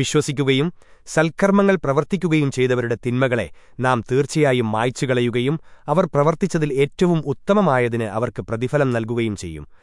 വിശ്വസിക്കുകയും സൽക്കർമ്മങ്ങൾ പ്രവർത്തിക്കുകയും ചെയ്തവരുടെ തിന്മകളെ നാം തീർച്ചയായും മായ്ച്ചുകളയുകയും അവർ പ്രവർത്തിച്ചതിൽ ഏറ്റവും ഉത്തമമായതിന് അവർക്ക് പ്രതിഫലം നൽകുകയും ചെയ്യും.